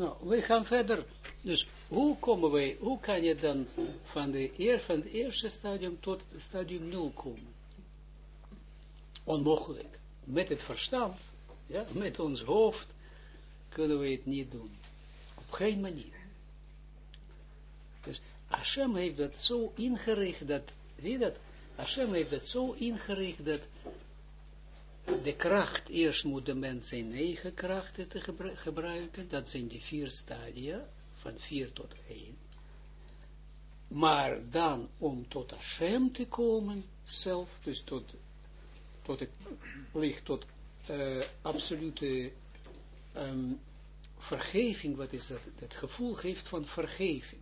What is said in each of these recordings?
Nou, we gaan verder. Dus hoe komen wij, hoe kan je dan van, de eerste stadium tot het stadium 0 komen? Onmogelijk. Met het verstand, ja, met ons hoofd, kunnen we het niet doen. Op geen manier. Dus Hashem heeft dat zo ingericht dat, zie je dat? Hashem heeft dat zo ingericht dat de kracht, eerst moet de mens zijn eigen krachten te gebruiken, dat zijn die vier stadia, van vier tot één. Maar dan, om tot Hashem te komen, zelf, dus tot, tot het licht, tot uh, absolute um, vergeving, wat is dat? Het gevoel geeft van vergeving.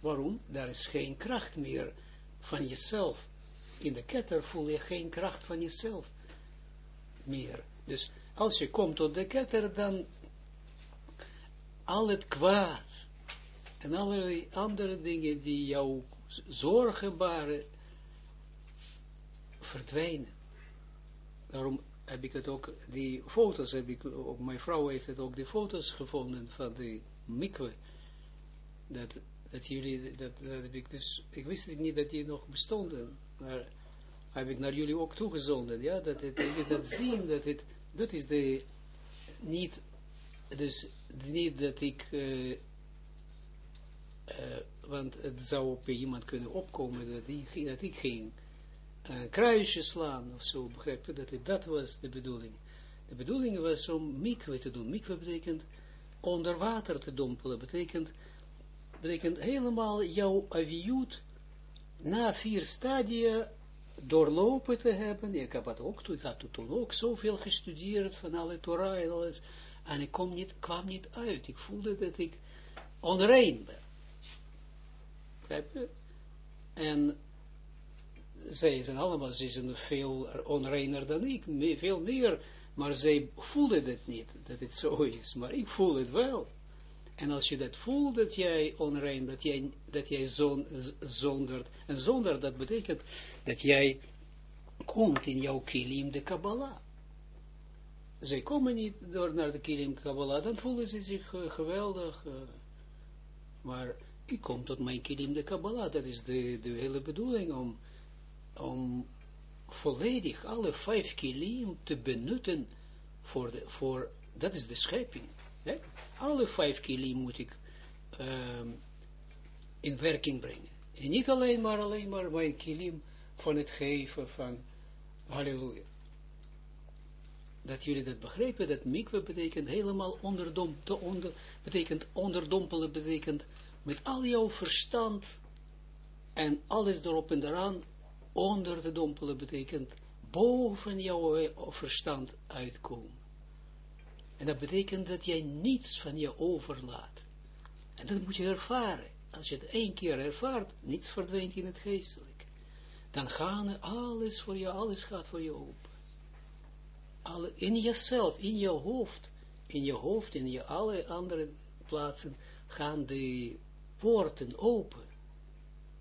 Waarom? Daar is geen kracht meer van jezelf. In de ketter voel je geen kracht van jezelf meer. Dus als je komt tot de ketter, dan al het kwaad en allerlei andere dingen die jou zorgen baren, verdwijnen. Daarom heb ik het ook, die foto's heb ik, ook mijn vrouw heeft het ook, die foto's gevonden van de mikwe. Dat, dat jullie, dat, dat ik dus, ik wist niet dat die nog bestonden, maar heb ik naar jullie ook toegezonden, ja, dat, het, dat zien, dat het, dat is de, niet, dus niet dat ik, uh, uh, want het zou bij iemand kunnen opkomen dat, die, dat ik ging een kruisje slaan of zo, begrijp je, dat dat was de bedoeling. De bedoeling was om mikwe te doen. Mikwe betekent onder water te dompelen, betekent, betekent helemaal jouw aviut na vier stadia doorlopen te hebben. Ik heb het ook, ik had toen ook zoveel gestudeerd van alle Torah en alles. En ik kom niet, kwam niet uit. Ik voelde dat ik onrein ben. En zij zijn allemaal, ze zijn veel onreiner dan ik, veel meer, maar zij voelen het niet, dat het zo is, maar ik voel het wel. En als je dat voelt, dat jij onrein, dat jij, dat jij zon, zondert, en zonder, dat betekent dat jij komt in jouw kilim de Kabbalah. Zij komen niet door naar de kilim Kabbalah, dan voelen ze zich uh, geweldig, uh, maar ik kom tot mijn kilim de Kabbalah, dat is de, de hele bedoeling, om, om volledig alle vijf kilim te benutten voor, de, voor dat is de schepping. Alle vijf kilim moet ik um, in werking brengen. En niet alleen maar, alleen maar mijn kilim van het geven van halleluja. Dat jullie dat begrijpen, dat mikwe betekent helemaal onderdom, te onder, betekent onderdompelen, betekent met al jouw verstand en alles erop en eraan, onder te dompelen betekent boven jouw verstand uitkomen. En dat betekent dat jij niets van je overlaat. En dat moet je ervaren. Als je het één keer ervaart, niets verdwijnt in het geestelijk. Dan gaan alles voor je, alles gaat voor je open. Alle, in jezelf, in je hoofd, in je hoofd, in je alle andere plaatsen, gaan de poorten open.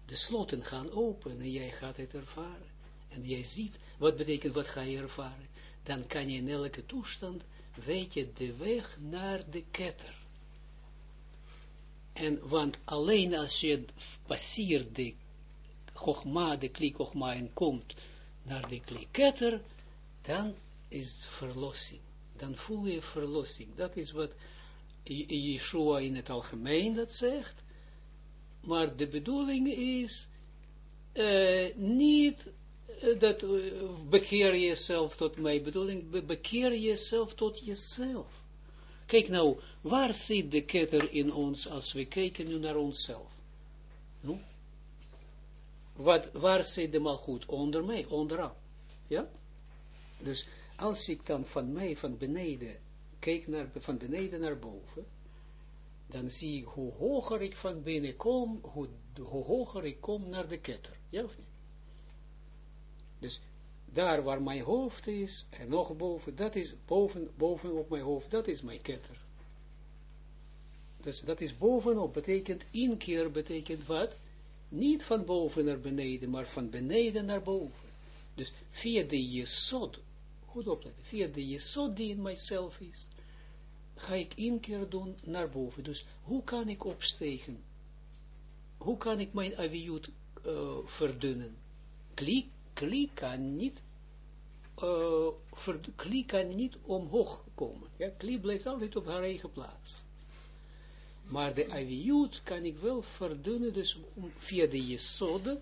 De sloten gaan open en jij gaat het ervaren. En jij ziet, wat betekent, wat ga je ervaren? Dan kan je in elke toestand weet je de weg naar de ketter. En want alleen als je passeert de Chogma, de klik Chogma en komt naar de klik ketter, dan is verlossing. Dan voel je verlossing. Dat is wat Yeshua in het algemeen dat zegt. Maar de bedoeling is uh, niet dat uh, bekeer jezelf tot mijn bedoeling, bekeer jezelf tot jezelf. Kijk nou, waar zit de ketter in ons als we kijken nu naar onszelf? No? Wat, waar zit de goed Onder mij, onderaan. Ja? Dus als ik dan van mij, van beneden, kijk naar, van beneden naar boven, dan zie ik hoe hoger ik van binnen kom, hoe, hoe hoger ik kom naar de ketter. Ja of niet? Dus daar waar mijn hoofd is, en nog boven, dat is boven, boven op mijn hoofd, dat is mijn ketter. Dus dat is bovenop, betekent, inkeer betekent wat? Niet van boven naar beneden, maar van beneden naar boven. Dus via de jesod, goed opletten, via de jesod die in mijzelf is, ga ik één keer doen naar boven. Dus hoe kan ik opstegen? Hoe kan ik mijn aviut uh, verdunnen? Kli, kli kan niet kli kan niet omhoog komen. Ja, kli blijft altijd op haar eigen plaats. Maar de aviut kan ik wel verdunnen, dus via de jesode.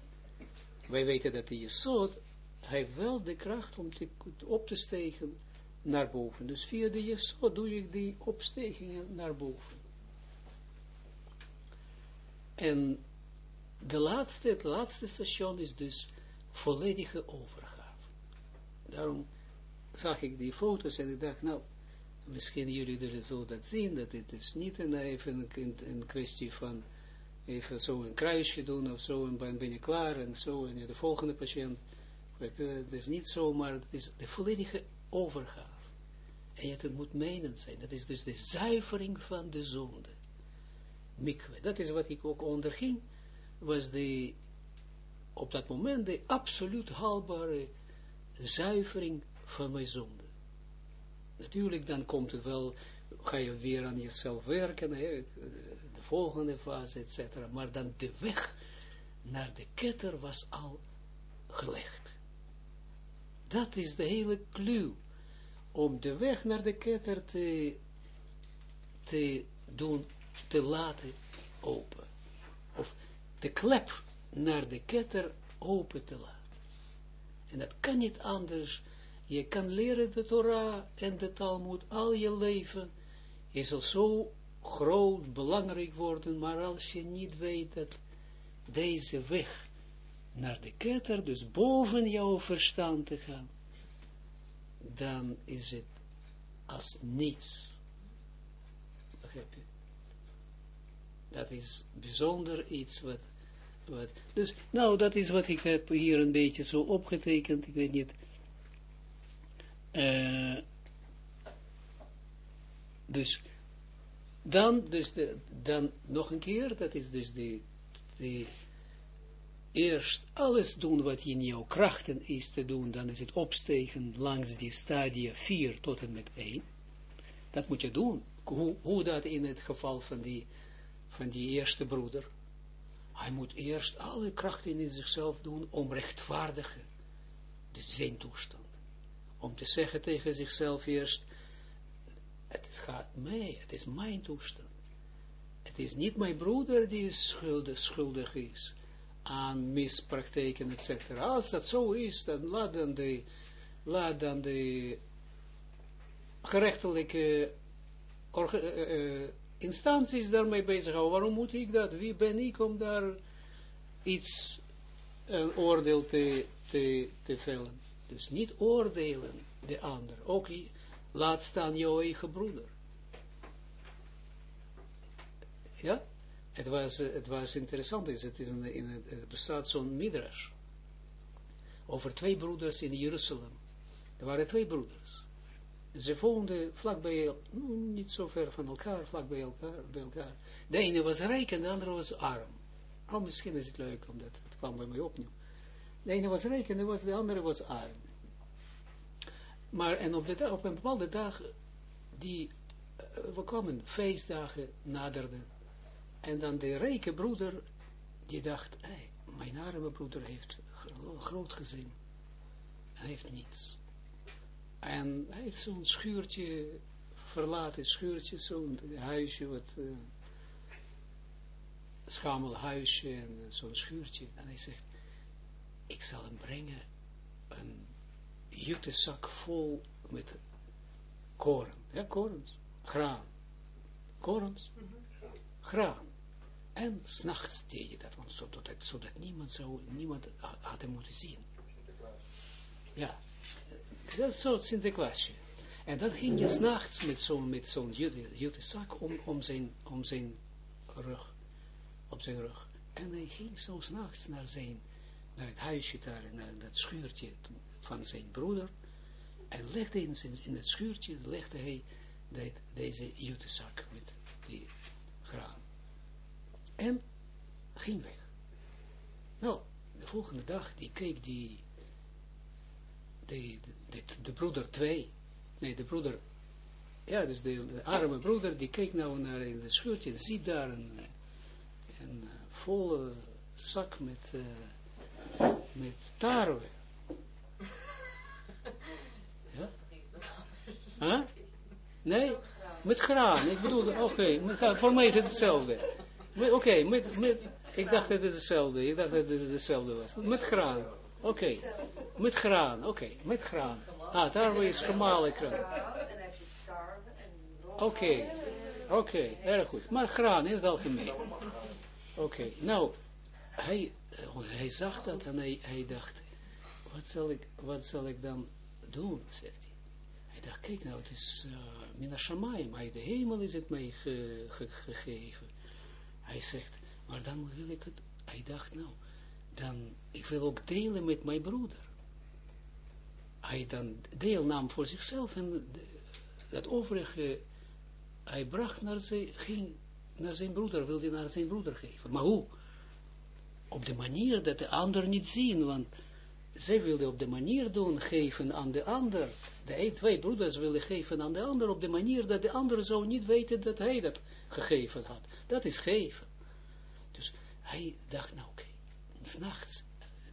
Wij weten dat de jesod, hij wel de kracht om te, op te stegen naar boven. Dus via de jesod doe ik die opstegingen naar boven. En de laatste, het laatste station is dus volledige overgave. Daarom zag ik die foto's en ik dacht, nou, misschien jullie er zo dat zien, dat het is niet een, even een, kwestie van even zo een kruisje doen of zo en dan ben je klaar en zo en de volgende patiënt. Het is niet zo, maar het is de volledige overgave. En het moet menend zijn. Dat is dus de zuivering van de zonde. Mikwe. Dat is wat ik ook onderging. Was de, op dat moment de absoluut haalbare zuivering van mijn zonde. Natuurlijk, dan komt het wel, ga je weer aan jezelf werken, hè, de volgende fase, etc. Maar dan de weg naar de ketter was al gelegd. Dat is de hele clue. Om de weg naar de ketter te, te doen, te laten open. Of de klep naar de ketter open te laten. En dat kan niet anders. Je kan leren de Torah en de Talmud al je leven. Je zal zo groot, belangrijk worden, maar als je niet weet dat deze weg naar de ketter, dus boven jouw verstand te gaan, dan is het als niets. Dat is bijzonder iets wat wat. Dus, nou, dat is wat ik heb hier een beetje zo opgetekend, ik weet niet. Uh, dus, dan, dus de, dan nog een keer, dat is dus de, de eerst alles doen wat in jouw krachten is te doen, dan is het opstegen langs die stadia 4 tot en met 1. Dat moet je doen. Hoe, hoe dat in het geval van die, van die eerste broeder, hij moet eerst alle krachten in zichzelf doen om rechtvaardigen zijn toestand. Om te zeggen tegen zichzelf eerst, het gaat mij, het is mijn toestand. Het is niet mijn broeder die schuldig, schuldig is aan mispraktijken, etc. Als dat zo is, dan laat dan de, laat dan de gerechtelijke uh, instanties daarmee bezighouden. Waarom moet ik dat? Wie ben ik om daar iets, een oordeel te, te, te vellen? Dus niet oordelen de ander. Ook laat staan jouw eigen broeder. Ja? Het was, het was interessant. Het, is een, in het bestaat zo'n midrash. Over twee broeders in Jeruzalem. Er waren twee broeders. Ze woonden vlakbij, niet zo ver van elkaar, vlakbij elkaar, bij elkaar. De ene was rijk en de andere was arm. Oh, misschien is het leuk, omdat het kwam bij mij opnieuw. De ene was rijk en de, was, de andere was arm. Maar, en op, op een bepaalde dag, die, uh, we kwamen, feestdagen naderden. En dan de rijke broeder, die dacht, hey, mijn arme broeder heeft een groot gezin. Hij heeft niets. En hij heeft zo'n schuurtje, verlaten schuurtje, zo'n huisje, wat uh, schamel huisje en uh, zo'n schuurtje. En hij zegt, ik zal hem brengen een jutezak vol met koren. Ja, korens. Graan. Korens. Graan. En s'nachts deed je dat, want zodat, zodat niemand zou, niemand had hem moeten zien. Ja, dat zo'n Sinterklaasje. En dat ging je s'nachts met zo'n met zo'n jute zak om, om, zijn, om zijn rug, op zijn rug. En hij ging zo s'nachts naar zijn, naar het huisje daar, naar dat schuurtje van zijn broeder. En legde in, zijn, in het schuurtje, legde hij dat, deze jute zak met die graan. En ging weg. Nou, de volgende dag, die keek die de, de, de, broeder 2, nee, de broeder ja, dus de, arme broeder, die kijkt nou naar in de scheurtje en ziet daar een, een volle zak met, uh, met tarwe. Ja? Huh? Nee? Met graan. Ik bedoel, oké, okay, voor mij is het hetzelfde. Oké, okay, met, met, ik dacht dat het hetzelfde, ik dacht dat het hetzelfde was. Met graan. Oké, okay. met graan, oké, okay. met graan. Ah, tarwe is gemalen graan. Oké, okay. oké, erg goed. Maar graan in het algemeen. Oké, nou, hij, hij zag dat en hij, hij dacht, wat zal, ik, wat zal ik dan doen, zegt hij. Hij dacht, kijk nou, het is uh, Mina Shamayim, uit de hemel is het mij ge, ge, gegeven. Hij zegt, maar dan wil ik het, hij dacht, nou, dan, ik wil ook delen met mijn broeder. Hij dan deel nam voor zichzelf en dat overige, hij bracht naar zijn, ging naar zijn broeder, wilde naar zijn broeder geven. Maar hoe? Op de manier dat de ander niet zien, want zij wilde op de manier doen, geven aan de ander. De twee broeders wilden geven aan de ander op de manier dat de ander zou niet weten dat hij dat gegeven had. Dat is geven. Dus hij dacht, nou oké, okay, s'nachts,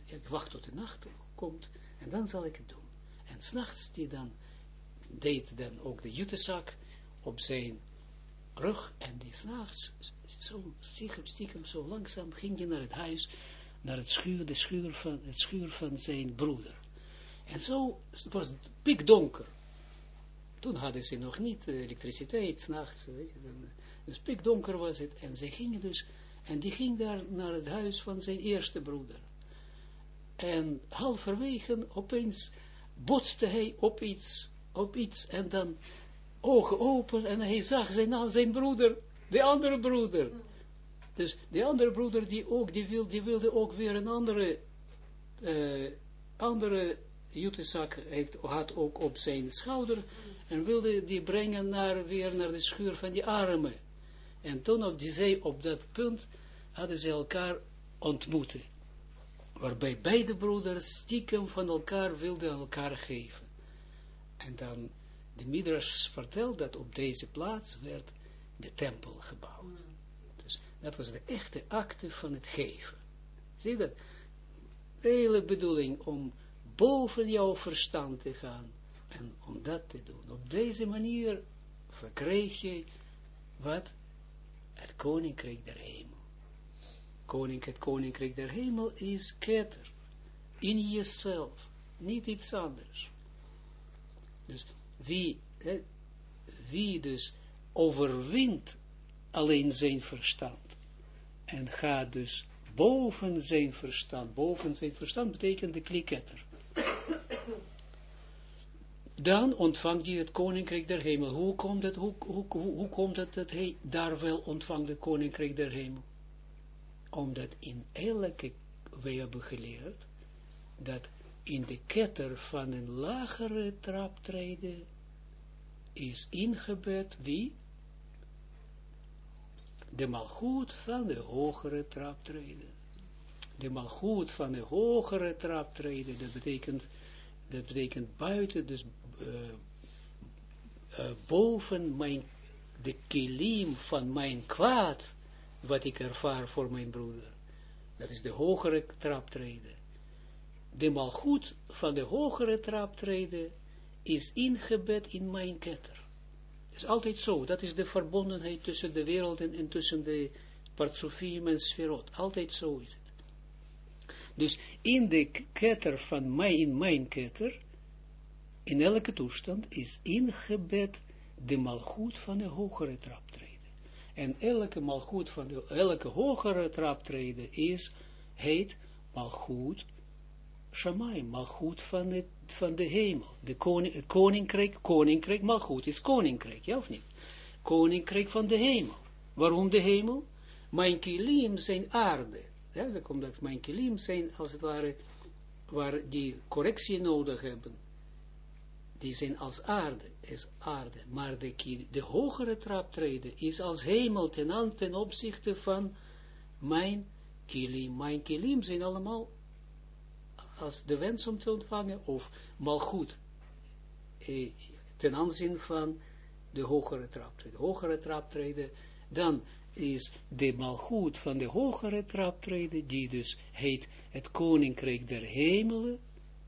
ik wacht tot de nacht komt en dan zal ik het doen. En s'nachts die dan, deed dan ook de jutezak op zijn rug en die s'nachts, zo stiekem, stiekem, zo langzaam ging hij naar het huis naar het schuur, de schuur van, het schuur van zijn broeder. En zo het was het pikdonker. Toen hadden ze nog niet uh, elektriciteit, s'nachts, weet je, dan, dus pikdonker was het. En ze gingen dus, en die ging daar naar het huis van zijn eerste broeder. En halverwege opeens botste hij op iets, op iets, en dan ogen open, en hij zag zijn, zijn broeder, de andere broeder. Dus de andere broeder, die ook, die, wil, die wilde ook weer een andere, uh, andere jutezak, heeft, had ook op zijn schouder, en wilde die brengen naar, weer naar de schuur van die armen. En toen op die op dat punt, hadden ze elkaar ontmoeten. Waarbij beide broeders stiekem van elkaar wilden elkaar geven. En dan, de Midrash vertelt dat op deze plaats werd de tempel gebouwd. Dat was de echte acte van het geven. Zie dat? De hele bedoeling om boven jouw verstand te gaan en om dat te doen. Op deze manier verkreeg je wat? Het koninkrijk der hemel. Koning, het koninkrijk der hemel is ketter. In jezelf. Niet iets anders. Dus wie, wie dus overwint alleen zijn verstand. En gaat dus boven zijn verstand. Boven zijn verstand betekent de kliketter. Dan ontvangt hij het koninkrijk der hemel. Hoe komt het, hoe, hoe, hoe, komt het dat hij daar wel ontvangt het koninkrijk der hemel? Omdat in elke, we hebben geleerd, dat in de ketter van een lagere traptreden is ingebed wie? de malgoed van de hogere traptreden. De malgoed van de hogere traptreden, dat betekent, dat betekent buiten, dus uh, uh, boven mijn, de kilim van mijn kwaad, wat ik ervaar voor mijn broeder. Dat is de hogere traptreden. De malgoed van de hogere traptreden is ingebed in mijn ketter is altijd zo. Dat is de verbondenheid tussen de wereld en, tussen de partsofiem en sferot. Altijd zo is het. Dus in de ketter van mij, in mijn ketter, in elke toestand, is ingebed de malgoed van de hogere traptreden. En elke malgoed van de, elke hogere traptreden is, heet malgoed Shamaim, malgoed van, van de hemel. De koning, het koninkrijk, koninkrijk, malgoed is koninkrijk, ja of niet? Koninkrijk van de hemel. Waarom de hemel? Mijn kilim zijn aarde. Ja, dat komt dat mijn kilim zijn, als het ware, waar die correctie nodig hebben. Die zijn als aarde, is aarde. Maar de, de hogere traptreden is als hemel ten, ten opzichte van mijn kilim. Mijn kilim zijn allemaal als de wens om te ontvangen, of mal goed, eh, ten aanzien van de hogere traptreden. Hogere traptreden, dan is de malgoed van de hogere traptreden, die dus heet het koninkrijk der hemelen,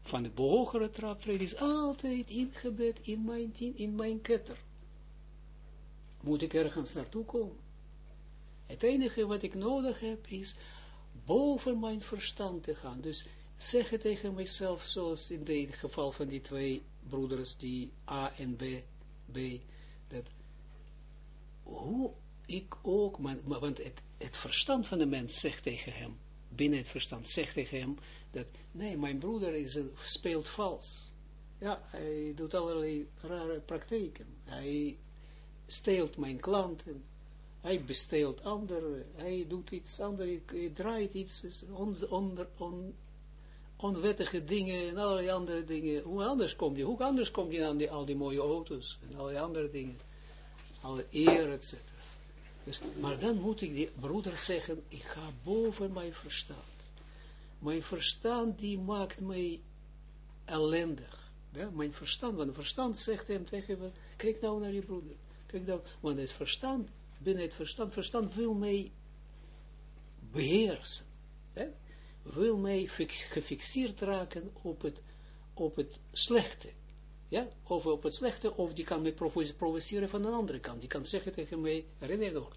van de hogere traptreden, is altijd ingebed in mijn, in mijn ketter. Moet ik ergens naartoe komen? Het enige wat ik nodig heb, is boven mijn verstand te gaan. Dus zeggen tegen mijzelf, zoals in het geval van die twee broeders, die A en B, dat hoe ik ook, want het, het verstand van de mens zegt tegen hem, binnen het verstand zegt tegen hem, dat nee, mijn broeder is een, speelt vals. Ja, hij doet allerlei rare praktijken. Hij steelt mijn klanten. Hij besteelt anderen. Hij doet iets anders. Hij draait iets on, on, onwettige dingen en allerlei andere dingen. Hoe anders kom je? Hoe anders kom je aan die, al die mooie auto's en allerlei andere dingen? Alle eer. Dus, maar dan moet ik die broeder zeggen, ik ga boven mijn verstand. Mijn verstand die maakt mij ellendig. Ja, mijn verstand, want verstand zegt hem tegen me, kijk nou naar je broeder. Kijk nou, want het verstand, binnen het verstand, verstand wil mij beheersen. Wil mij gefixeerd raken op het, op het slechte. Ja, of op het slechte, of die kan mij provoceren van een andere kant. Die kan zeggen tegen mij, herinner je nog,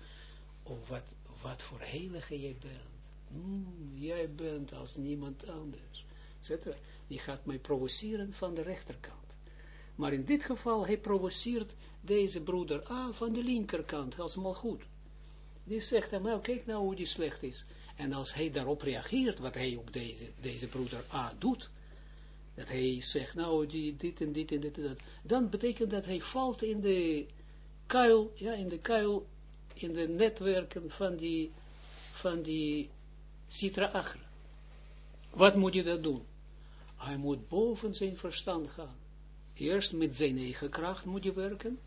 oh, wat, wat voor heilige jij bent. Mm, jij bent als niemand anders, etc. Die gaat mij provoceren van de rechterkant. Maar in dit geval, hij provoceert deze broeder A van de linkerkant, als goed. Die zegt hem, nou kijk nou hoe die slecht is. En als hij daarop reageert, wat hij op deze, deze broeder A doet, dat hij zegt, nou, die, dit en dit en dit en dat, dan betekent dat hij valt in de kuil, ja, in de kuil, in de netwerken van die, van die Citra Agra. Wat moet je dat doen? Hij moet boven zijn verstand gaan. Eerst met zijn eigen kracht moet je werken,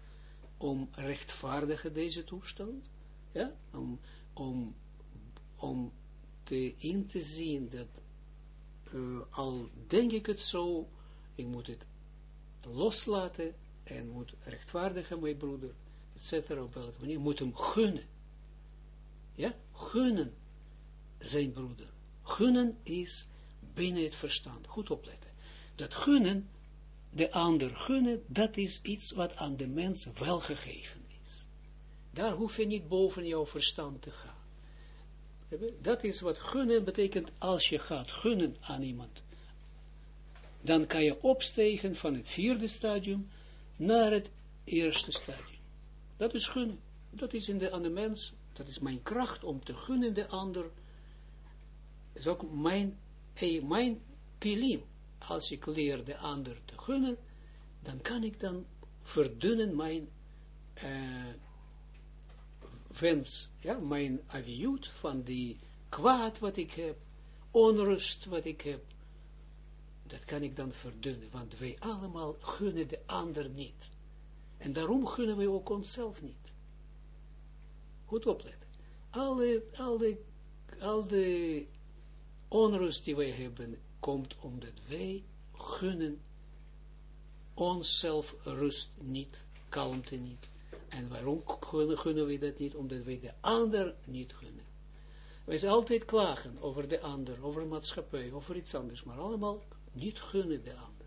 om rechtvaardigen deze toestand, ja, om, om om te in te zien dat, uh, al denk ik het zo, ik moet het loslaten en moet rechtvaardigen mijn broeder, etc. op welke manier, moet hem gunnen. Ja, gunnen zijn broeder. Gunnen is binnen het verstand. Goed opletten. Dat gunnen, de ander gunnen, dat is iets wat aan de mens wel gegeven is. Daar hoef je niet boven jouw verstand te gaan. Dat is wat gunnen betekent, als je gaat gunnen aan iemand, dan kan je opstegen van het vierde stadium naar het eerste stadium. Dat is gunnen. Dat is in de, aan de mens, dat is mijn kracht om te gunnen de ander. Is ook mijn, hey, mijn kilim. Als ik leer de ander te gunnen, dan kan ik dan verdunnen mijn uh, wens, ja, mijn aviut van die kwaad wat ik heb, onrust wat ik heb, dat kan ik dan verdunnen, want wij allemaal gunnen de ander niet. En daarom gunnen wij ook onszelf niet. Goed opletten. Alle, alle, al onrust die wij hebben, komt omdat wij gunnen onszelf rust niet, kalmte niet. En waarom gunnen we dat niet? Omdat wij de ander niet gunnen. Wij zijn altijd klagen over de ander, over maatschappij, over iets anders, maar allemaal niet gunnen de ander.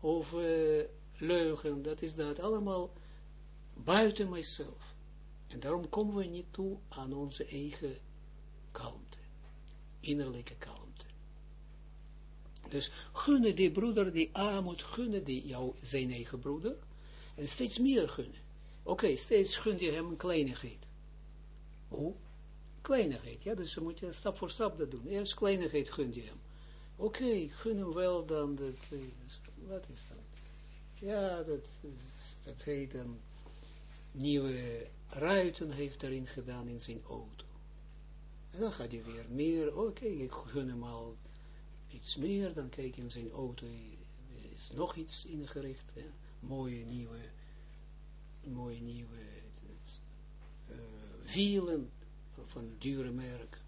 Over leugen, dat is dat, allemaal buiten mijzelf. En daarom komen we niet toe aan onze eigen kalmte, innerlijke kalmte. Dus gunnen die broeder die A moet gunnen, die jou, zijn eigen broeder, en steeds meer gunnen. Oké, steeds gun je hem een kleinigheid. Hoe? Kleinigheid, ja, dus moet je stap voor stap dat doen. Eerst kleinigheid gun je hem. Oké, okay, gun hem wel dan dat, eh, wat is dat? Ja, dat, dat heet dan nieuwe ruiten heeft erin gedaan in zijn auto. En dan gaat hij weer meer, oké, ik gun hem al iets meer, dan kijk in zijn auto, is nog iets ingericht, mooie nieuwe mooie nieuwe uh, wielen van dure merk.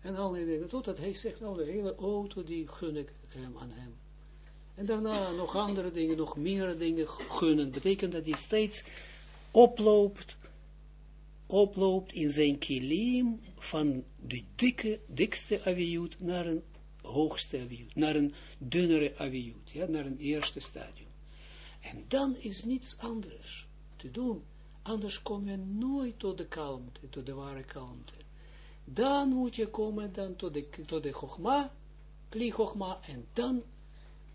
En al die dingen, totdat hij zegt, nou de hele auto die gun ik hem aan hem. En daarna nog andere dingen, nog meer dingen gunnen. Betekent dat hij steeds oploopt, oploopt in zijn kilim van de dikke, dikste aviut naar een hoogste aviut, naar een dunnere aviut, ja, naar een eerste stadium. En dan is niets anders te doen, anders kom je nooit tot de kalmte, tot de ware kalmte. Dan moet je komen dan tot de, tot de kli en dan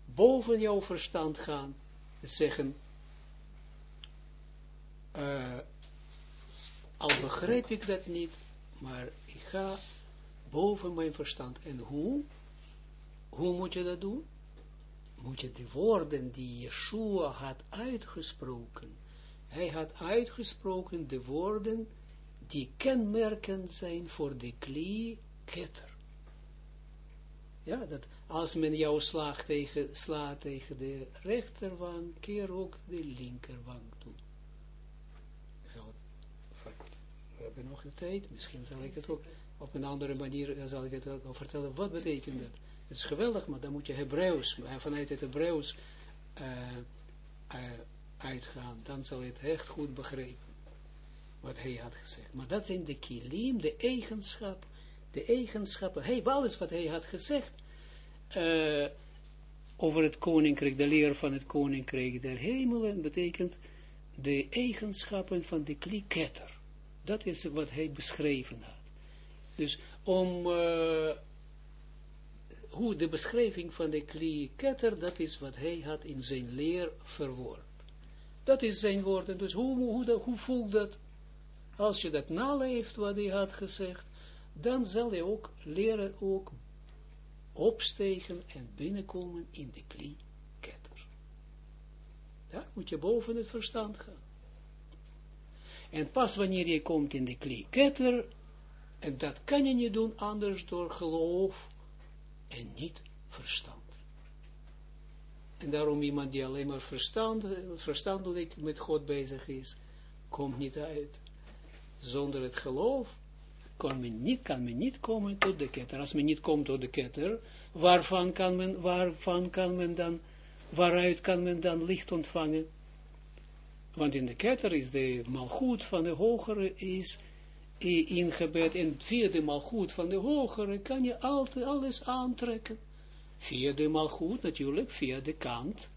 boven jouw verstand gaan, zeggen, uh, al begrijp ik dat niet, maar ik ga boven mijn verstand. En hoe? Hoe moet je dat doen? Moet je de woorden die Yeshua had uitgesproken. Hij had uitgesproken de woorden die kenmerkend zijn voor de kli ketter. Ja, dat als men jou slaat tegen, slaat tegen de rechterwang, keer ook de linkerwang toe. Ik zal we hebben nog de tijd, misschien zal ik het ook op een andere manier, zal ik het ook vertellen, wat betekent dat? Het is geweldig, maar dan moet je Hebreeuws, vanuit het Hebreeuws uh, uitgaan, dan zal je het echt goed begrijpen, wat hij had gezegd. Maar dat zijn de kilim, de eigenschappen, de eigenschappen, hey, alles wat hij had gezegd, uh, over het koninkrijk, de leer van het koninkrijk der hemelen, betekent de eigenschappen van de kliketter. Dat is wat hij beschreven had. Dus om, uh, hoe de beschrijving van de kliketter, dat is wat hij had in zijn leer verwoord. Dat is zijn woorden. Dus hoe, hoe, hoe voelt dat? Als je dat naleeft wat hij had gezegd, dan zal je ook leren ook opstegen en binnenkomen in de kli-ketter. Ja, moet je boven het verstand gaan. En pas wanneer je komt in de kli-ketter, en dat kan je niet doen anders door geloof en niet verstand. En daarom iemand die alleen maar verstand, verstandelijk met God bezig is, komt niet uit. Zonder het geloof kan men niet, kan men niet komen tot de ketter. Als men niet komt tot de ketter, waarvan kan men, waarvan kan men dan, waaruit kan men dan licht ontvangen? Want in de ketter is de malgoed van de hogere is ingebed en via de malgoed van de hogere kan je altijd alles aantrekken. Via de malgoed natuurlijk, via de kant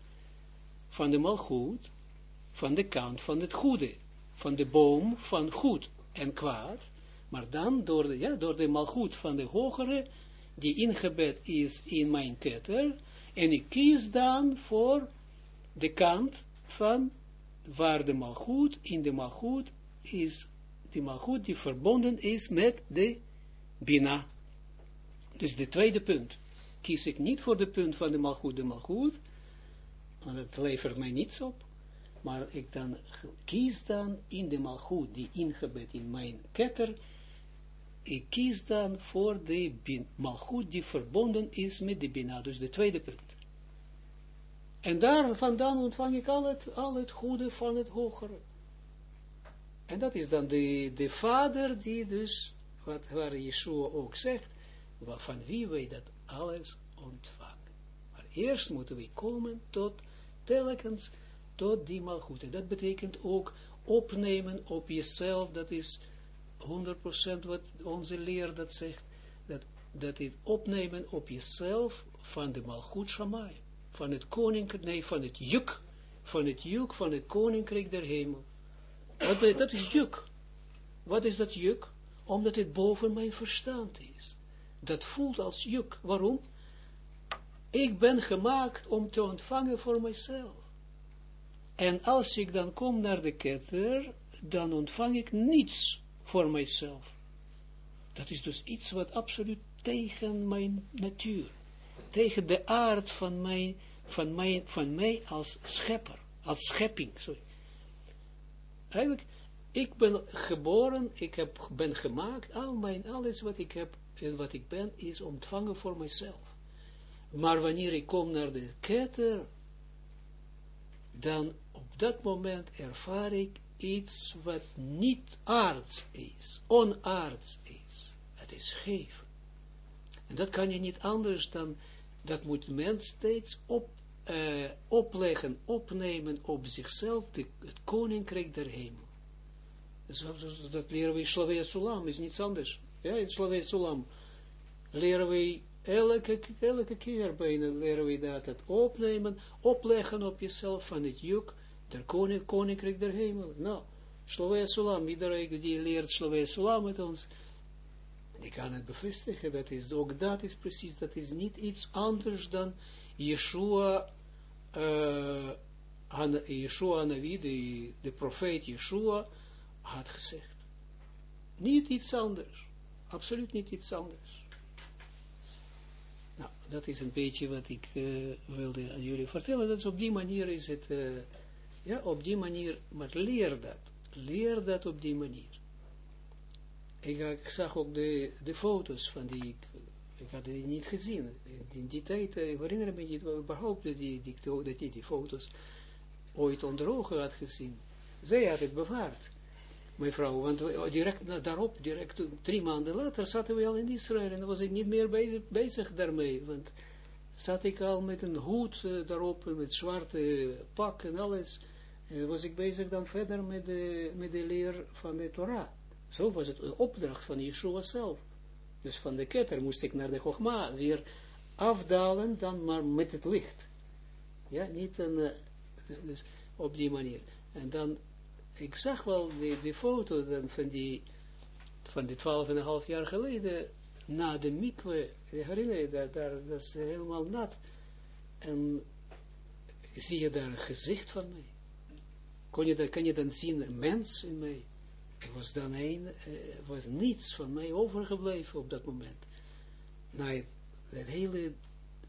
van de malgoed, van de kant van het goede, van de boom van goed en kwaad, maar dan door de, ja, door de malgoed van de hogere, die ingebed is in mijn ketter, en ik kies dan voor de kant van waar de malgoed, in de malgoed is, die malgoed die verbonden is met de bina. Dus de tweede punt. Kies ik niet voor de punt van de malgoed, de malgoed, want het levert mij niets op. Maar ik dan kies dan in de malgoed die ingebed in mijn ketter, ik kies dan voor de malgoed die verbonden is met de bina, dus de tweede punt. En daar vandaan ontvang ik al het, al het goede van het hogere. En dat is dan de, de vader die dus, wat, waar Yeshua ook zegt, van wie wij dat alles ontvangen. Maar eerst moeten we komen tot, telkens, tot die malgoed. En dat betekent ook opnemen op jezelf, dat is 100% wat onze leer dat zegt, dat, dat het opnemen op jezelf van de malgoed shamai, van het koninkrijk, nee, van het juk, van het juk van het koninkrijk der hemel. Wat, dat is juk. Wat is dat juk? Omdat het boven mijn verstand is. Dat voelt als juk. Waarom? Ik ben gemaakt om te ontvangen voor mijzelf. En als ik dan kom naar de ketter, dan ontvang ik niets voor mijzelf. Dat is dus iets wat absoluut tegen mijn natuur, tegen de aard van mij, van mij, van mij als schepper, als schepping, sorry. Eigenlijk, ik ben geboren, ik heb, ben gemaakt, al mijn, alles wat ik heb en wat ik ben, is ontvangen voor mijzelf. Maar wanneer ik kom naar de ketter, dan op dat moment ervaar ik iets wat niet aards is, onaards is. Het is geven. En dat kan je niet anders dan, dat moet mens steeds op, uh, opleggen, opnemen op zichzelf, de, het koninkrijk der hemel. Dus, dat leren we in Slavia Sulam, is niets anders. Ja, in Slavia Sulam leren we elke, elke keer bijna leren we dat, het opnemen, opleggen op jezelf van het juk, der koning, koninkrijk der hemel. Nou, Slavia Sulam, iedereen die leert Slavia Sulam met ons, die kan het bevestigen, dat is, ook dat is precies, dat is niet iets anders dan Yeshua, uh, Yeshua Navi, de, de profeet Yeshua, had gezegd. Niet iets anders. Absoluut niet iets anders. Nou, dat is een beetje wat ik uh, wilde aan jullie vertellen. Dat op die manier is het, uh, ja, op die manier, maar leer dat. Leer dat op die manier. Ik, ik zag ook de, de foto's van die, ik had die niet gezien. In die tijd, uh, ik herinner me niet überhaupt dat die, die, dat die, die foto's ooit onder ogen had gezien. Zij had het bewaard mijn vrouw, want direct daarop, direct drie maanden later, zaten we al in Israël en was ik niet meer bezig, bezig daarmee, want zat ik al met een hoed uh, daarop, met zwarte pak en alles, uh, was ik bezig dan verder met de, met de leer van de Torah. Zo was het een opdracht van Yeshua zelf. Dus van de ketter moest ik naar de Chogma weer afdalen, dan maar met het licht. Ja, niet een, uh, dus op die manier. En dan ik zag wel die, die foto dan van die, van die twaalf en een half jaar geleden, na de mikwe, herinner je dat, daar, dat helemaal nat. En zie je daar een gezicht van mij? Kon je dat, kan je dan zien, een mens in mij? Er was dan een, eh, was niets van mij overgebleven op dat moment. Na hele,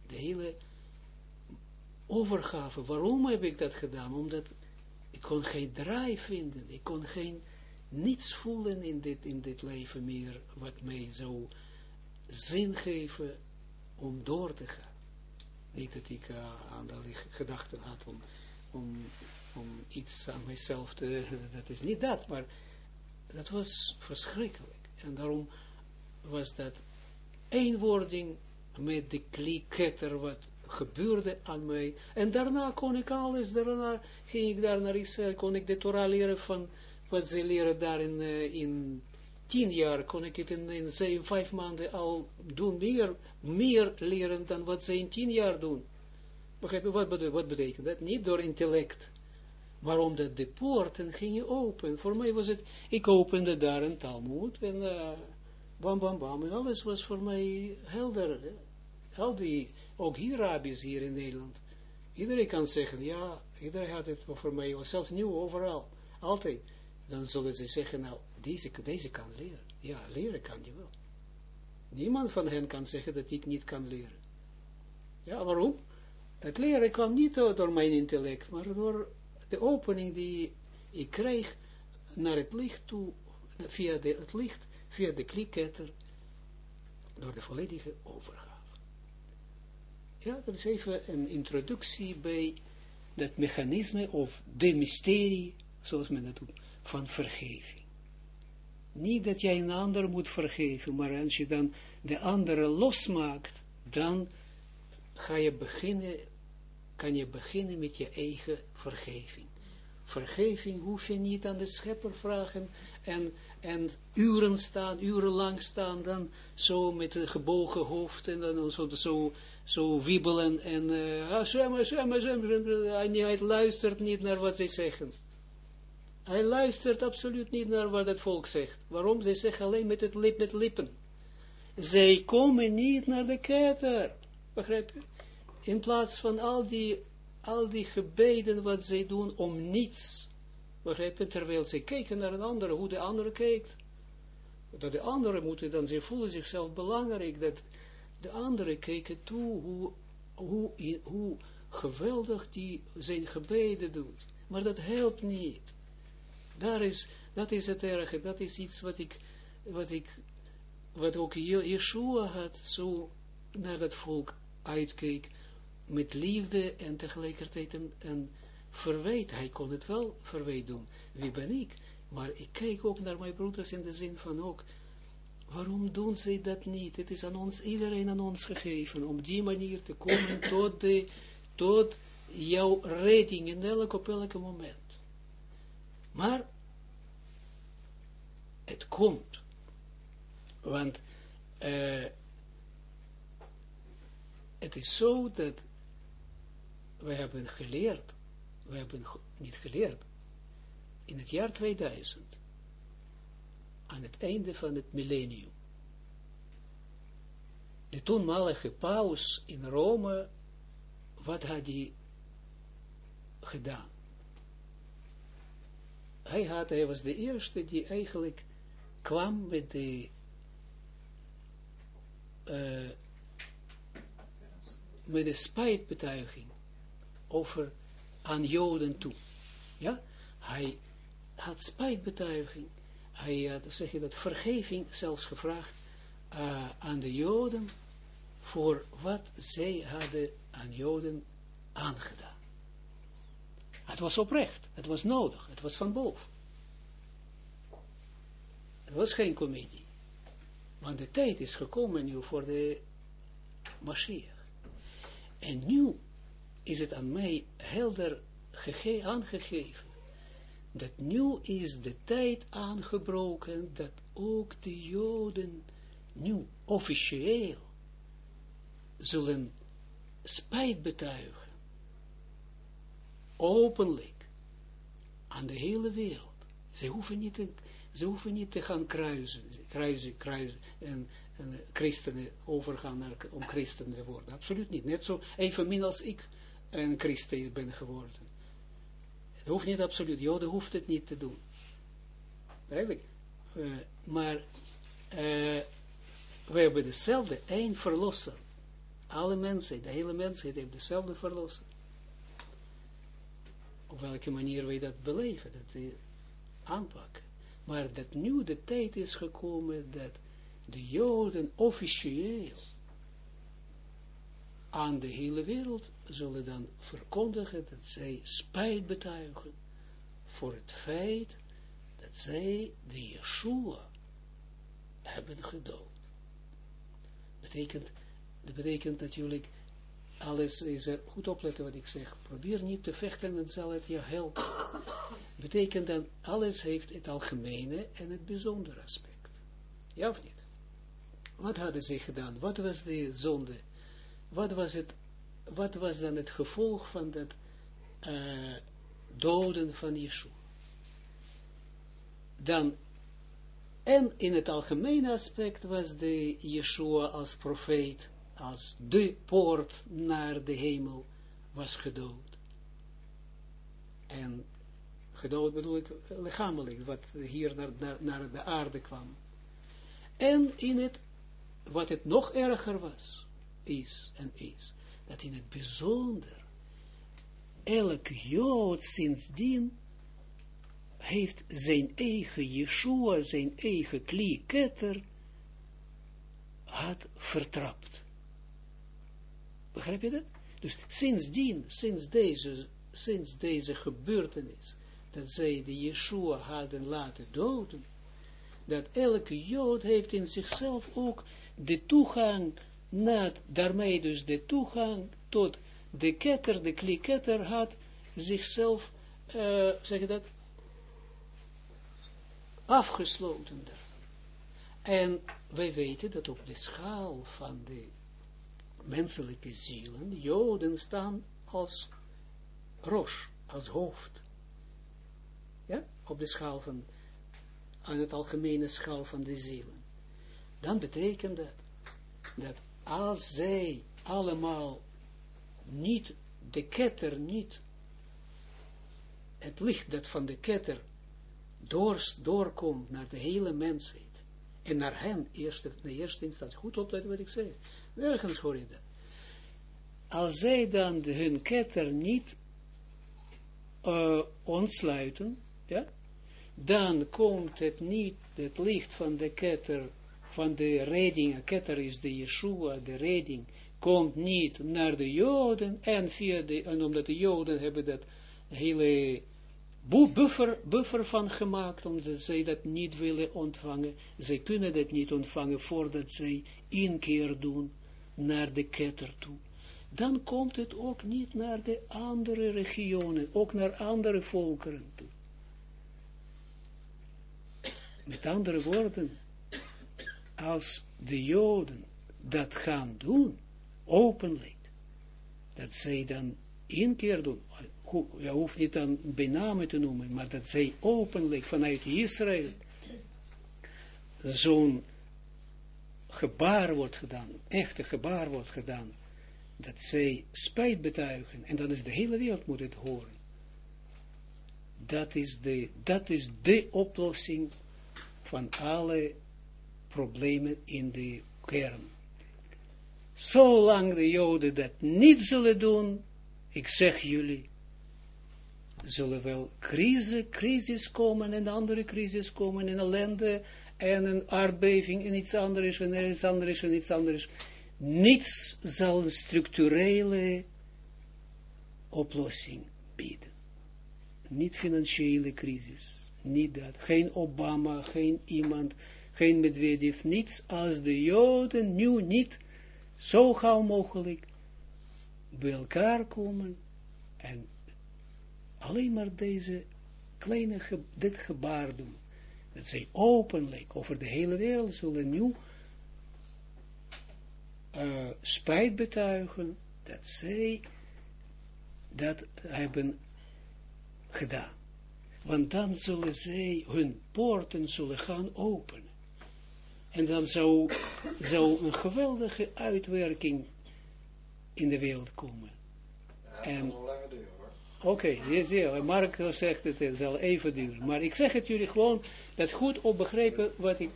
de hele overgave, waarom heb ik dat gedaan? Omdat ik kon geen draai vinden. Ik kon geen, niets voelen in dit, in dit leven meer, wat mij zou zin geven om door te gaan. Niet dat ik uh, aan de gedachten had om, om, om iets aan mijzelf te, dat is niet dat, maar dat was verschrikkelijk. En daarom was dat eenwording met de klieketter wat gebeurde aan mij. En daarna kon ik alles, daarna ging ik daar naar Israël, kon ik de Torah leren van wat ze leren daar in, uh, in tien jaar, kon ik het in, in zeven, vijf maanden al doen, meer, meer leren dan wat ze in tien jaar doen. Begrijp je, wat, betekent, wat betekent dat? Niet door intellect. Maar omdat de poorten gingen open. Voor mij was het, ik opende daar een Talmud en uh, bam bam bam en alles was voor mij helder. Al ook hier rabbis hier in Nederland. Iedereen kan zeggen, ja, iedereen had het voor mij, zelfs nieuw overal, altijd. Dan zullen ze zeggen, nou, deze, deze kan leren. Ja, leren kan je wel. Niemand van hen kan zeggen dat ik niet kan leren. Ja, waarom? Het leren kwam niet door mijn intellect, maar door de opening die ik kreeg naar het licht toe, via de, het licht, via de klikketter, door de volledige overgang. Ja, dat is even een introductie bij dat mechanisme of de mysterie, zoals men dat doet, van vergeving. Niet dat jij een ander moet vergeven, maar als je dan de andere losmaakt, dan ga je beginnen, kan je beginnen met je eigen vergeving. Vergeving hoef je niet aan de schepper vragen en, en uren staan, urenlang staan, dan zo met een gebogen hoofd en dan zo, zo zo wiebelen en Hashem, Hashem, Hashem, hij luistert niet naar wat zij zeggen. Hij luistert absoluut niet naar wat het volk zegt. Waarom? Zij zeggen alleen met het lip, met lippen. Zij komen niet naar de ketter. Begrijp je? In plaats van al die, al die gebeden wat zij doen om niets. Begrijp je? Terwijl zij kijken naar een andere, hoe de andere kijkt. Dat de anderen moeten dan, ze voelen zichzelf belangrijk, dat de anderen kijken toe hoe, hoe, hoe geweldig die zijn gebeden doet. Maar dat helpt niet. Daar is, dat is het erge, dat is iets wat ik, wat ik, wat ook Yeshua had, zo naar dat volk uitkeek, met liefde en tegelijkertijd een, een verwijt. Hij kon het wel verwijt doen. Wie ben ik? Maar ik kijk ook naar mijn broeders in de zin van ook, Waarom doen zij dat niet? Het is aan ons, iedereen aan ons gegeven, om die manier te komen tot, de, tot jouw redding in elk op elk moment. Maar, het komt. Want uh, het is zo dat we hebben geleerd, we hebben niet geleerd, in het jaar 2000, aan het einde van het millennium, de toenmalige paus in Rome, wat had hij gedaan? Hij, had, hij was de eerste die eigenlijk kwam met de uh, met de spijtbetuiging over aan Joden toe. Ja, hij had spijtbetuiging, hij had, zeg je dat, vergeving zelfs gevraagd uh, aan de Joden voor wat zij hadden aan Joden aangedaan. Het was oprecht, het was nodig, het was van boven. Het was geen comedie. Want de tijd is gekomen nu voor de Mashiach. En nu is het aan mij helder aangegeven, dat nu is de tijd aangebroken, dat ook de Joden nu officieel zullen spijt betuigen, openlijk, aan de hele wereld. Ze hoeven niet te, ze hoeven niet te gaan kruisen, kruisen, kruisen en en christenen overgaan naar, om christen te worden. Absoluut niet. Net zo evenmin als ik een christen ben geworden. Hoeft niet absoluut. Joden hoeft het niet te doen. Eigenlijk. Uh, maar uh, we hebben dezelfde, één verlosser. Alle mensen, de hele mensheid heeft dezelfde verlosser. Op welke manier wij dat beleven, dat aanpakken. Maar dat nu de tijd is gekomen dat de Joden officieel aan de hele wereld zullen dan verkondigen dat zij spijt betuigen voor het feit dat zij de Yeshua hebben gedood. Betekent, dat betekent natuurlijk, alles is er, goed opletten wat ik zeg, probeer niet te vechten en zal het je helpen. Betekent dan, alles heeft het algemene en het bijzondere aspect. Ja of niet? Wat hadden ze gedaan? Wat was de zonde? Wat was het, wat was dan het gevolg van dat uh, doden van Yeshua? Dan, en in het algemene aspect was de Yeshua als profeet, als de poort naar de hemel, was gedood. En gedood bedoel ik lichamelijk, wat hier naar, naar, naar de aarde kwam. En in het wat het nog erger was, is en is, dat in het bijzonder, elke Jood sindsdien heeft zijn eigen Yeshua, zijn eigen klieketter, had vertrapt. Begrijp je dat? Dus sindsdien, sinds deze, sinds deze gebeurtenis, dat zij de Yeshua hadden laten doden, dat elke Jood heeft in zichzelf ook de toegang, naar, daarmee dus de toegang tot de ketter, de kliketter had zichzelf, uh, zeg je dat, afgesloten. En wij weten dat op de schaal van de menselijke zielen, Joden staan als roos, als hoofd. Ja, op de schaal van, aan het algemene schaal van de zielen dan betekent dat, dat als zij allemaal niet, de ketter niet, het licht dat van de ketter door, doorkomt naar de hele mensheid, en naar hen, eerst, in de eerste instantie, goed opletten wat ik zeg, nergens hoor je dat. Als zij dan hun ketter niet uh, ontsluiten, ja, dan komt het niet, het licht van de ketter van de redding, ketter is de Yeshua, de redding, komt niet naar de Joden, en, via de, en omdat de Joden hebben dat hele buffer, buffer van gemaakt, omdat zij dat niet willen ontvangen, zij kunnen dat niet ontvangen, voordat zij inkeer doen naar de ketter toe. Dan komt het ook niet naar de andere regionen, ook naar andere volkeren toe. Met andere woorden, als de Joden dat gaan doen, openlijk, dat zij dan één keer doen, je hoeft niet dan benamen te noemen, maar dat zij openlijk vanuit Israël zo'n gebaar wordt gedaan, echte gebaar wordt gedaan, dat zij spijt betuigen, en dan is de hele wereld moet het horen. Dat is de, dat is de oplossing van alle problemen in de kern. Zolang de Joden dat niet zullen doen, ik zeg jullie, zullen wel crisis, crisis komen en andere crisis komen en ellende en een aardbeving en iets anders en iets anders en iets anders. Niets zal structurele oplossing bieden. Niet financiële crisis, niet dat. Geen Obama, geen iemand, geen Medvedev, niets als de Joden nu niet zo gauw mogelijk bij elkaar komen en alleen maar deze kleine, dit gebaar doen. Dat zij openlijk over de hele wereld zullen nu uh, spijt betuigen dat zij dat hebben gedaan. Want dan zullen zij hun poorten zullen gaan openen. En dan zou, zou een geweldige uitwerking in de wereld komen. Ja, en Oké, okay, zie Mark zegt het, het zal even duren. Maar ik zeg het jullie gewoon, dat goed op begrijpen wat ik...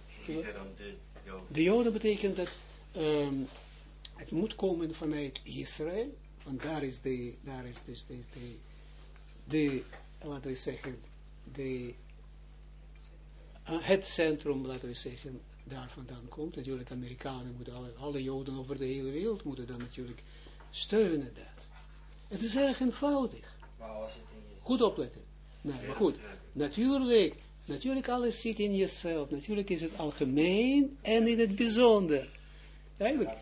De Joden betekent dat um, het moet komen vanuit Israël, want daar is de, daar is dus de, de, de laten we zeggen, de, uh, het centrum, laten we zeggen, daar vandaan komt. Natuurlijk, Amerikanen moeten, alle, alle Joden over de hele wereld moeten dan natuurlijk steunen dat. Het is erg eenvoudig. Goed opletten. Nee, maar goed. Natuurlijk, natuurlijk alles zit in jezelf. Natuurlijk is het algemeen en in het bijzonder. Eigenlijk.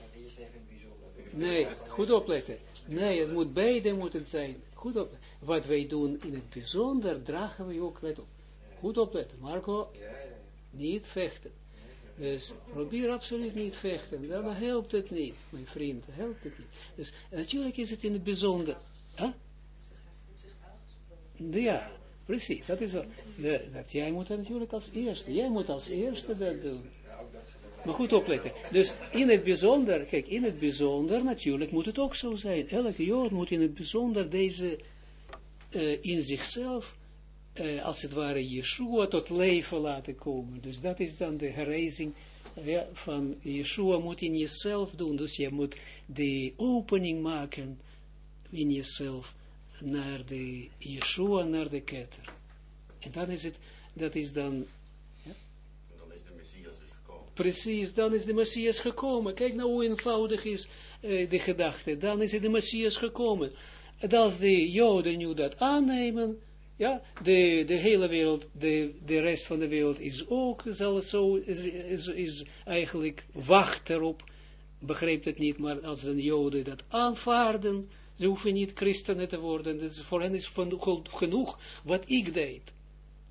Nee, goed opletten. Nee, het moet beide moeten zijn. Goed opletten. Wat wij doen in het bijzonder, dragen we ook, let op. Goed opletten. Marco, niet vechten. Dus probeer absoluut niet vechten. Dan helpt het niet, mijn vriend. Helpt het niet. Dus natuurlijk is het in het bijzonder. Huh? Ja, precies, dat is wel. dat jij moet natuurlijk als eerste, jij moet als eerste dat doen. Maar goed opletten. Dus in het bijzonder, kijk, in het bijzonder natuurlijk moet het ook zo zijn. Elke jood moet in het bijzonder deze uh, in zichzelf, uh, als het ware, Yeshua tot leven laten komen. Dus dat is dan de herezing ja, van Yeshua moet in jezelf doen. Dus je moet de opening maken in jezelf naar de Yeshua, naar de ketter. En dan is het, dat is dan... Ja? dan is de Messias dus gekomen. Precies, dan is de Messias gekomen. Kijk nou hoe eenvoudig is uh, de gedachte. Dan is de Messias gekomen. En als de Joden nu dat aannemen, ja, de, de hele wereld, de, de rest van de wereld is ook, zal zo, is, is, is eigenlijk wacht erop, begrijpt het niet, maar als de Joden dat aanvaarden, ze hoeven niet christenen te worden. Dat is, voor hen is genoeg wat ik deed.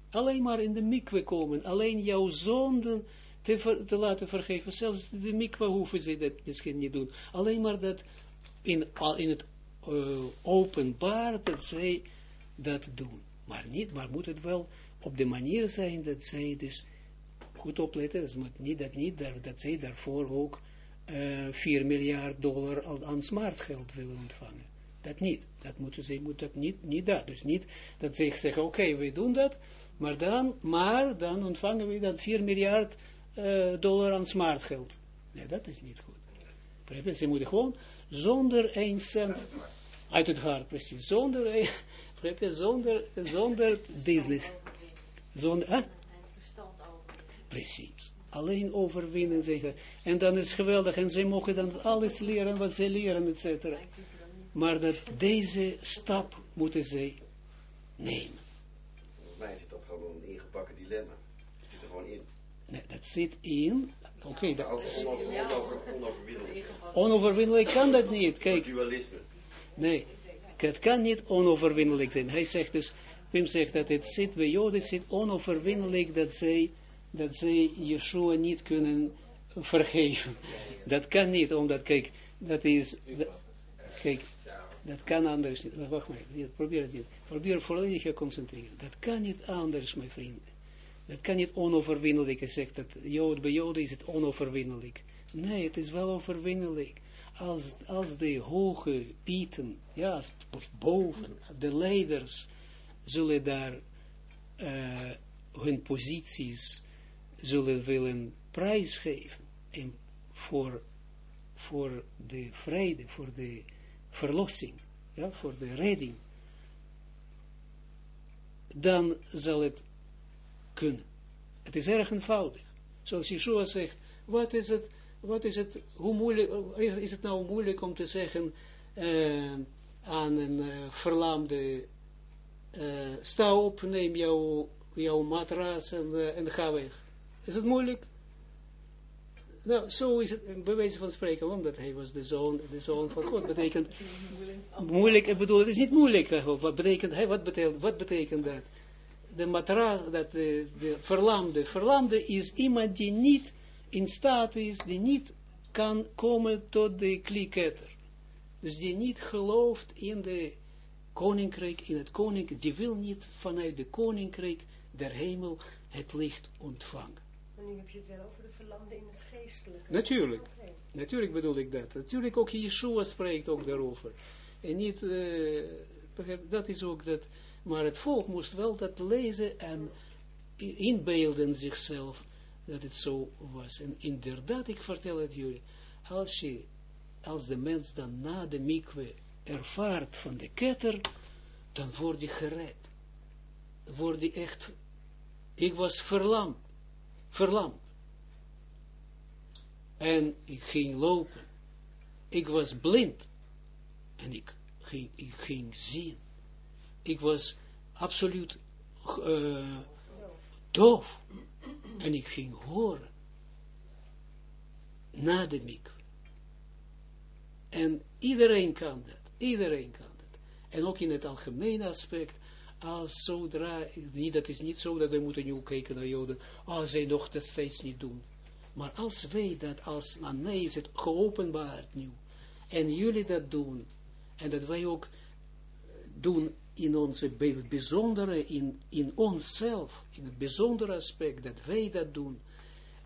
Alleen maar in de mikwe komen. Alleen jouw zonden te, te laten vergeven. Zelfs de mikwe hoeven ze dat misschien niet doen. Alleen maar dat in, in het uh, openbaar dat zij dat doen. Maar niet, maar moet het wel op de manier zijn dat zij dus goed opletten. Dus niet, dat, niet, dat, dat zij daarvoor ook uh, eh, 4 miljard dollar aan smartgeld willen ontvangen. Dat niet. Dat moeten ze, moet dat niet, niet dat. Dus niet dat ze zeggen, oké, we doen dat, maar dan, maar dan ontvangen we dan 4 miljard uh, dollar aan smartgeld. Nee, dat is niet goed. Ze moeten gewoon zonder 1 cent uit het hart, precies. Zonder, zonder, zonder business. Zonder, huh? Precies. Alleen overwinnen zeggen. En dan is het geweldig. En zij mogen dan alles leren wat ze leren, et cetera maar dat deze stap moeten zij nemen. Volgens mij zit dat gewoon een ingepakt dilemma. Dat zit er gewoon in. Nee, dat zit in. Oké, okay, dat... Onoverwinnelijk. Onoverwinnelijk kan dat niet. Kijk. Dualisme. Nee, het kan niet onoverwinnelijk zijn. Hij zegt dus, Wim zegt dat het zit bij Joden, zit onoverwinnelijk dat zij dat zij Yeshua niet kunnen vergeven. Dat kan niet, omdat, kijk, dat is, kijk, dat kan anders niet. Wacht maar, probeer het niet. Probeer volledig je concentreren. Dat kan niet anders, mijn vrienden. Dat kan niet onoverwinnelijk. Je zegt dat Jood, bij Joden is het onoverwinnelijk. Nee, het is wel overwinnelijk. Als, als de hoge pieten, ja, boven, de leiders, zullen daar uh, hun posities zullen willen prijsgeven. En voor, voor de vrede, voor de verlossing, ja, voor de redding, dan zal het kunnen. Het is erg eenvoudig. Zoals Yeshua zegt, wat is het, wat is het, hoe moeilijk, is het nou moeilijk om te zeggen uh, aan een uh, verlamde, uh, sta op, neem jouw, jouw matras en, en ga weg. Is het moeilijk? Nou, zo is het, bij wijze van spreken, omdat hij was de zoon, de zoon van God, betekent, moeilijk, ik bedoel, het is niet moeilijk, wat betekent, wat betekent, wat betekent dat? De matras, dat de, de verlamde, verlamde is iemand die niet in staat is, die niet kan komen tot de kliketter. Dus die niet gelooft in de koninkrijk, in het koninkrijk, die wil niet vanuit de koninkrijk der hemel het licht ontvangen. En nu heb je het wel over de verlamde in het geestelijke. Natuurlijk. Natuurlijk bedoel ik dat. Natuurlijk ook Yeshua spreekt ook daarover. En niet, uh, dat is ook dat, maar het volk moest wel dat lezen en inbeelden zichzelf dat het zo was. En inderdaad, ik vertel het jullie, als je, als de mens dan na de mikwe ervaart van de ketter, dan word je gered. Word je echt, ik was verlamd verlamd. En ik ging lopen. Ik was blind. En ik ging, ik ging zien. Ik was absoluut uh, doof. En ik ging horen. Na de. En iedereen kan dat. Iedereen kan dat. En ook in het algemene aspect als zodra, niet, dat is niet zo dat we moeten nu kijken naar Joden, als zij nog dat steeds niet doen. Maar als wij dat, als aan mij is het geopenbaard nu, en jullie dat doen, en dat wij ook doen in onze bijzondere, in, in onszelf, in het bijzondere aspect, dat wij dat doen,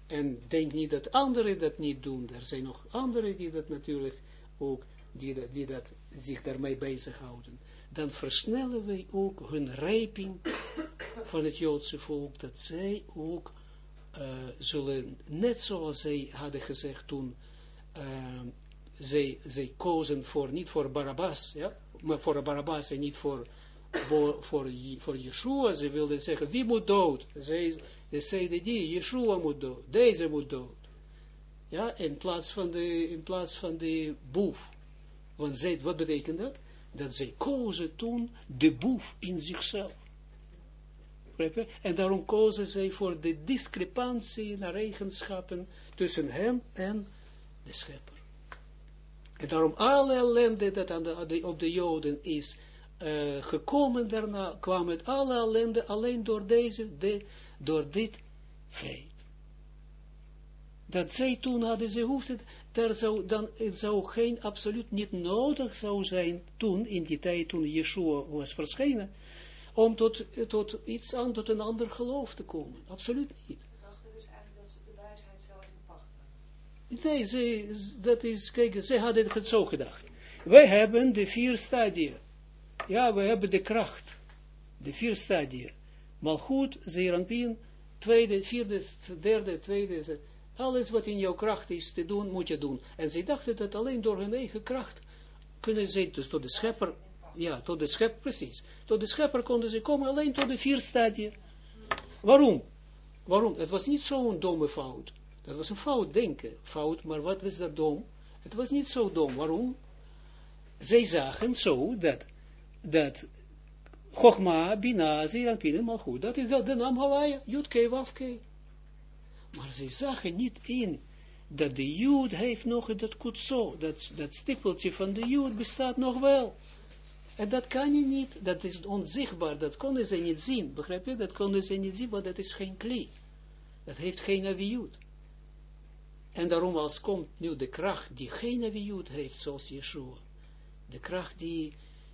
en denk niet dat anderen dat niet doen, er zijn nog anderen die dat natuurlijk ook, die dat, die dat zich daarmee bezighouden. Dan versnellen wij ook hun rijping van het Joodse volk, dat zij ook uh, zullen, net zoals zij hadden gezegd toen, uh, zij, zij kozen voor, niet voor Barabbas, ja, maar voor Barabbas en niet voor, voor, voor, Yeshua, ze wilden zeggen, wie moet dood? Zij, ze zeiden die, Yeshua moet dood, deze moet dood. Ja, in plaats van de, in plaats van de boef. Want zij, wat betekent dat? dat zij kozen toen de boef in zichzelf. En daarom kozen zij voor de discrepantie naar eigenschappen tussen hem en de schepper. En daarom alle ellende dat aan de, op de Joden is uh, gekomen daarna, kwam het alle ellende alleen door deze, de, door dit feit. Dat zij toen hadden, ze hoefden, daar zou dan, het zou geen, absoluut niet nodig zou zijn, toen, in die tijd, toen Yeshua was verschenen, om tot, tot iets aan, tot een ander geloof te komen. Absoluut niet. Ze dachten dus eigenlijk dat ze de wijsheid zelf in pacht Nee, ze, dat is, kijk, ze hadden het zo gedacht. Wij hebben de vier stadia. Ja, we hebben de kracht. De vier stadia. Malchut, Zeranpien, tweede, vierde, derde, tweede, alles wat in jouw kracht is te doen, moet je doen. En zij dachten dat alleen door hun eigen kracht kunnen zij, dus tot de schepper, ja, tot de schepper, precies. Tot de schepper konden ze komen alleen tot de vier stadia. Waarom? Waarom? Het was niet zo'n domme fout. Dat was een fout denken. Fout, maar wat was dat dom? Het was niet zo dom. Waarom? Zij zagen zo dat, dat Chogma, Bina, Zeran, maar goed, dat is de naam Hawaii, Jutke, Wafke. Maar ze zagen niet in dat de Jood heeft nog dat kutso, dat, dat stippeltje van de Jood bestaat nog wel. En dat kan je niet, dat is onzichtbaar, dat konden ze niet zien, begrijp je? Dat konden ze niet zien, want dat is geen kli. Dat heeft geen aviut. En daarom als komt nu de kracht die geen aviut heeft, zoals Yeshua. De kracht die,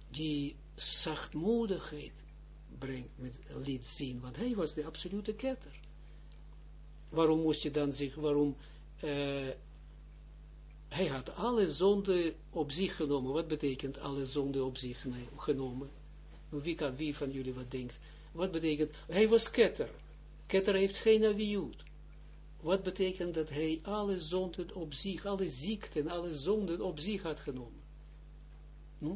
die zachtmoedigheid brengt, met, liet zien, want hij was de absolute ketter. Waarom moest je dan zich, waarom, uh, hij had alle zonden op zich genomen. Wat betekent alle zonden op zich genomen? Wie, kan, wie van jullie wat denkt? Wat betekent, hij was ketter. Ketter heeft geen aviut. Wat betekent dat hij alle zonden op zich, alle ziekten, alle zonden op zich had genomen? Hm?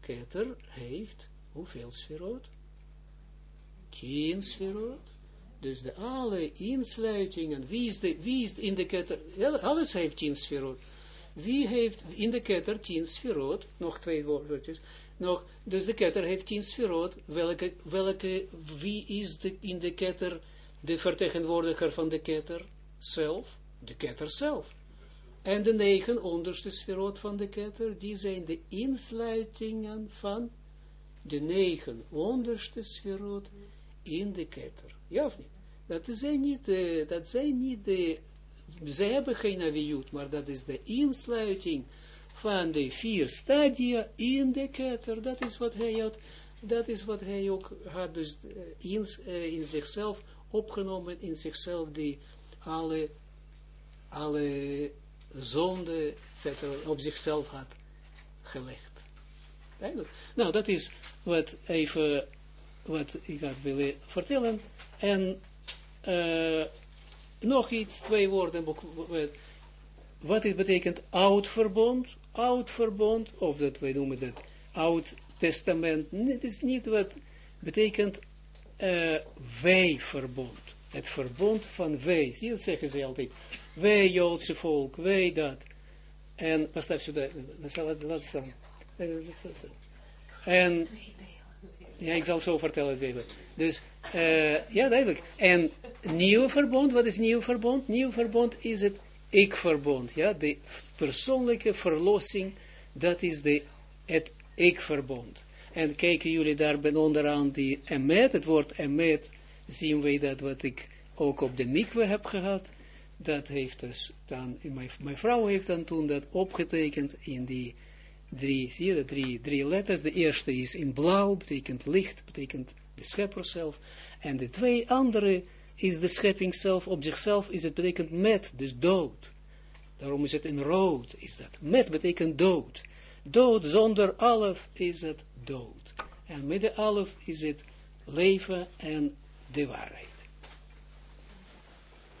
Keter heeft hoeveel sferot? Tien sferot. Dus de alle insluitingen, wie is, de, wie is in de ketter, alles heeft tien sferot. Wie heeft in de ketter tien sferot, nog twee woordjes, nog, dus de ketter heeft tien sferot, welke, welke, wie is de, in de de vertegenwoordiger van de ketter zelf? De ketter zelf. En de negen onderste sferot van de ketter, die zijn de insluitingen van de negen onderste sferot in de ketter. Ja of niet? Dat zijn niet, uh, dat zijn niet de, ze hebben geen aviut, maar dat is de insluiting van de vier stadia in de ketter. Dat is wat hij had, dat is wat hij ook had, dus uh, in, in zichzelf opgenomen, in zichzelf die alle, alle zonde, etc., op zichzelf had gelegd. Nou, dat is wat even, wat ik had willen vertellen. En uh, nog iets, twee woorden, wat het betekent oud verbond, oud verbond, of dat wij noemen dat oud testament, het is niet wat betekent uh, wij verbond, het verbond van wij, zie dat zeggen ze altijd, wij Joodse volk, wij dat, en, je daar, laat staan, en ja, ik zal zo vertellen. Dus, uh, ja, duidelijk. En nieuw verbond, wat is nieuw verbond? Nieuw verbond is het ik-verbond. Ja, de persoonlijke verlossing, dat is de, het ik-verbond. En kijken jullie daar onderaan die emet, het woord emet, zien wij dat wat ik ook op de mikwe heb gehad, dat heeft dus dan, mijn, mijn vrouw heeft dan toen dat opgetekend in die drie, zie je dat, drie, drie letters. De eerste is in blauw, betekent licht, betekent de schepper zelf. En de twee andere is de schepping zelf, op zichzelf is het betekent met, dus dood. Daarom is het in rood, is dat. Met betekent dood. Dood zonder alf is het dood. En met de is het leven en de waarheid.